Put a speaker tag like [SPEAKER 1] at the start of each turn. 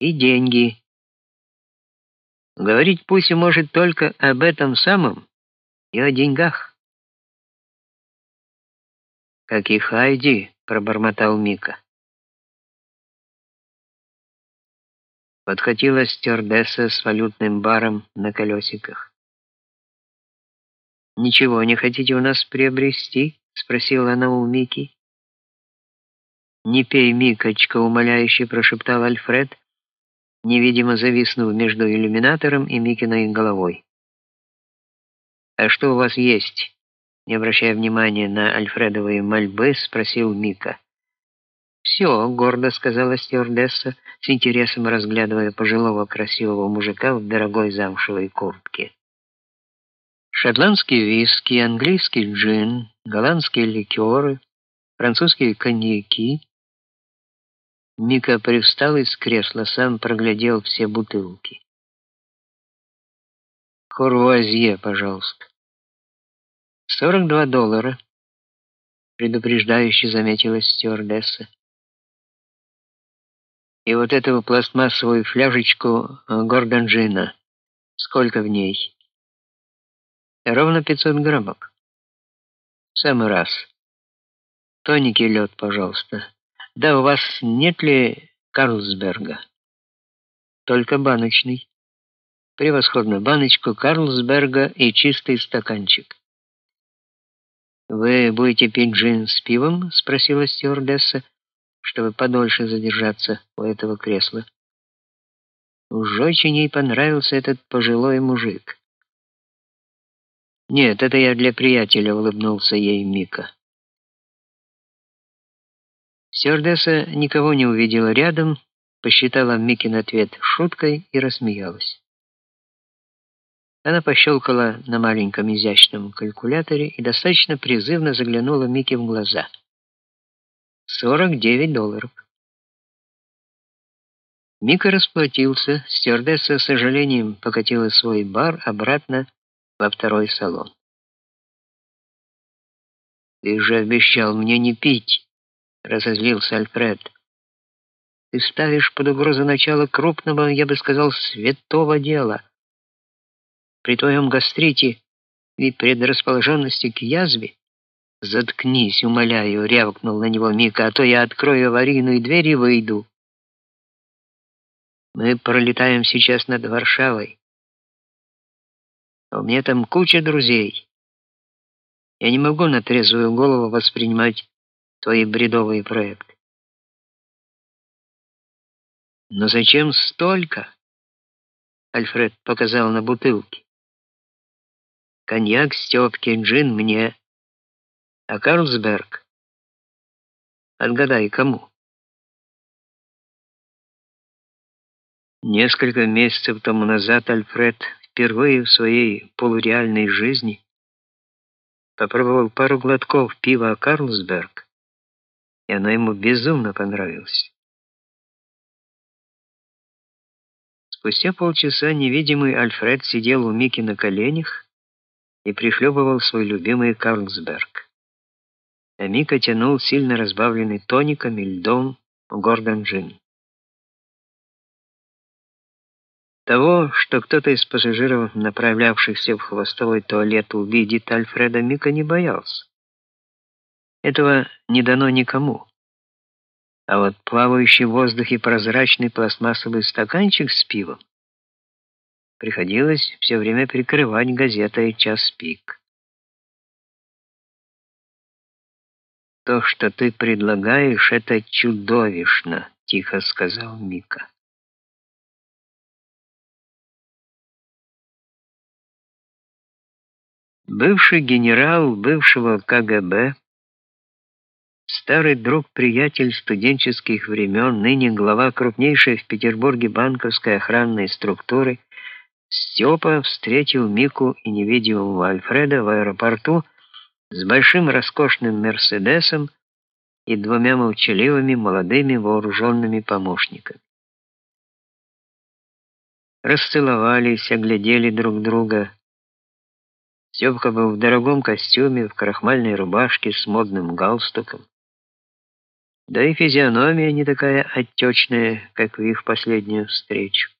[SPEAKER 1] и деньги. Говорить пусть и может только об этом самом и о деньгах. Как и Хайди, пробормотал Мика. Подкатила стюардесса с валютным баром на колесиках. Ничего не хотите у нас приобрести? спросила она у Мики. Не пей, Микочка, умоляюще прошептал Альфред, невидимо зависнув между иллюминатором и Микиной головой. А что у вас есть? Не обращая внимания на Альфредовые мольбы, спросил Мика. «Все», — гордо сказала стюардесса, с интересом разглядывая пожилого красивого мужика в дорогой замшевой куртке. Шотландские виски, английский джин, голландские ликеры, французские коньяки. Мика привстал из кресла, сам проглядел все бутылки. Хорвазье, пожалуйста. «Сорок два доллара», — предупреждающе заметила стюардесса. «И вот эту пластмассовую фляжечку гордонжина. Сколько в ней?» «Ровно пятьсот граммов». «В самый раз. Тоники лед, пожалуйста. Да, у вас нет ли Карлсберга?» «Только баночный». «Превосходно. Баночку Карлсберга и чистый стаканчик». Вы будете пить джин с пивом? спросила стюардесса, чтобы подольше задержаться у этого кресла. Уж очень ей понравился этот пожилой мужик. Нет, это я для приятеля, улыбнулся ей Мика. Стюардесса никого не увидела рядом, посчитала Микин ответ шуткой и рассмеялась. Она пощелкала на маленьком изящном калькуляторе и достаточно призывно заглянула Микки в глаза. «Сорок девять долларов». Мика расплатился, стюардесса с сожалением покатила свой бар обратно во второй салон. «Ты же обещал мне не пить», — разозлился Альфред. «Ты ставишь под угрозу начало крупного, я бы сказал, святого дела» при твоем гастрите и предрасположенности к язве? Заткнись, умоляю, рявкнул на него Мика, а то я открою аварийную дверь и выйду. Мы пролетаем сейчас над Варшавой. А у меня там куча друзей. Я не могу на трезвую голову воспринимать твои бредовые проекты. Но зачем столько? Альфред показал на бутылки. Коньяк Стёпке, джин мне. А Карлсберг? Отгадай, кому? Несколько месяцев тому назад Альфред впервые в своей полуреальной жизни попробовал пару глотков пива Карлсберг, и оно ему безумно понравилось. Спустя полчаса невидимый Альфред сидел у Мики на коленях и прихлебывал свой любимый Карлсберг. А Мика тянул сильно разбавленный тоником и льдом Гордон Джин. Того, что кто-то из пассажиров, направлявшихся в хвостовой туалет, увидит Альфреда, Мика не боялся. Этого не дано никому. А вот плавающий в воздухе прозрачный пластмассовый стаканчик с пивом Приходилось все время прикрывать газетой «Час пик». «То, что ты предлагаешь, это чудовищно», — тихо сказал Мика. Бывший генерал бывшего КГБ, старый друг-приятель студенческих времен, ныне глава крупнейшей в Петербурге банковской охранной структуры, Степа встретил Мику и невидимого Альфреда в аэропорту с большим роскошным Мерседесом и двумя молчаливыми молодыми вооруженными помощниками. Расцеловались, оглядели друг друга. Степка был в дорогом костюме, в крахмальной рубашке с модным галстуком. Да и физиономия не такая отечная, как в их последнюю встречу.